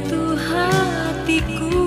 menyentuh hatiku.